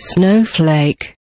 snowflake.